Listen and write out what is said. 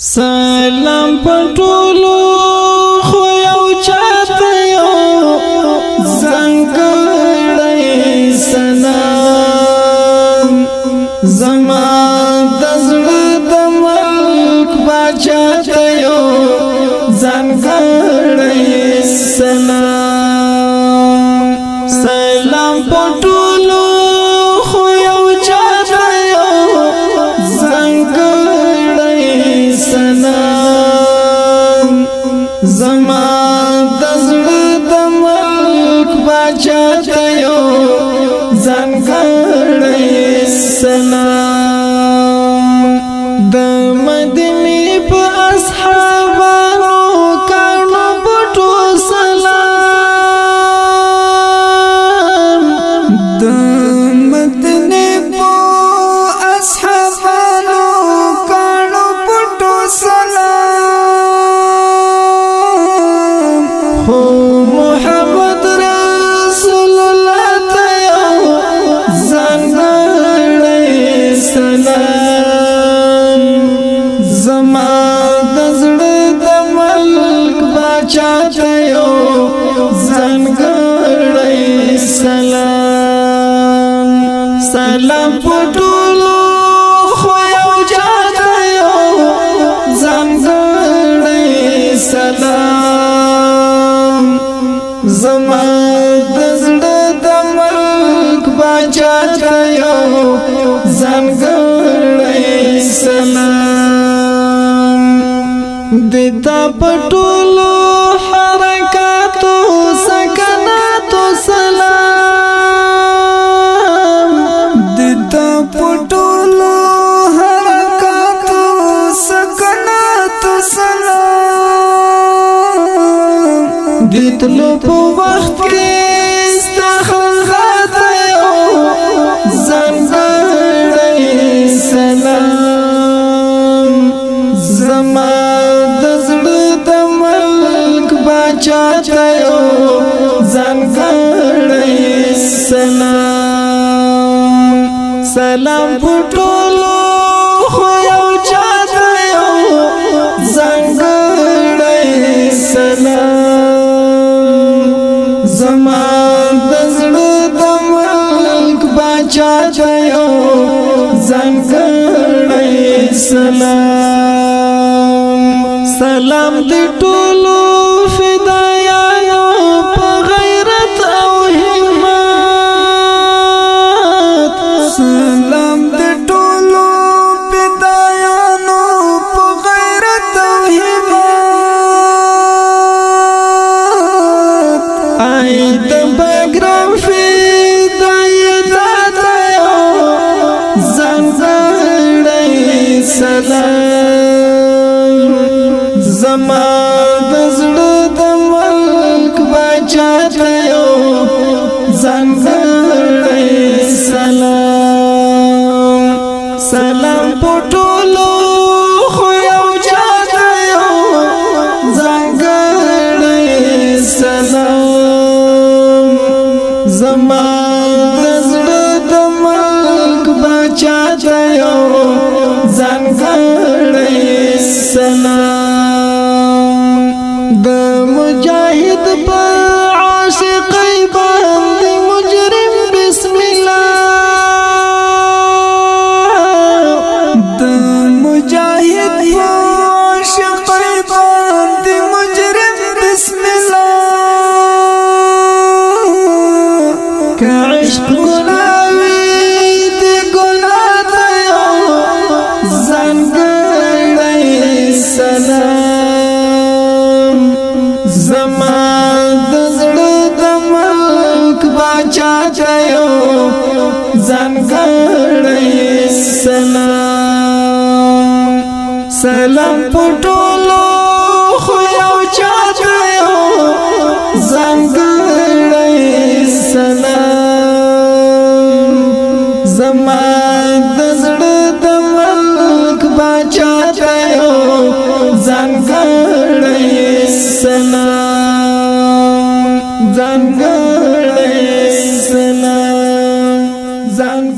سلام پټولو خو یو چاته یو زنګړې سلام زمان زما د زړه د ملک بچا ته یو ځنګړی سلام سلام پټولو خو یو جاته یو ځنګړی سلام زما دتا پټولو حرکاتو سکناتو سلام دتا پټولو حرکاتو سکناتو سلام دتلو په وخت کې سلام سلام پټولو خو یو چاته یو زنګړې سلام زما د زړه د ملک بچا ته یو زنګړې سلام سلام دې ټول زما د زړه د ملک بچا ته یو ځانګړی سلام سلام پټولو خو یو چاته یو ځانګړی سلام زما د زړه د ملک بچا ته یو ځانګړی سلام د مجاهد په عاشقي چاته یو ځانګړی سلام سلام پټولو خو یو چاته یو ځانګړی سلام زما د زړه د ملک بچا ته یو ځانګړی سلام ځانګړی sang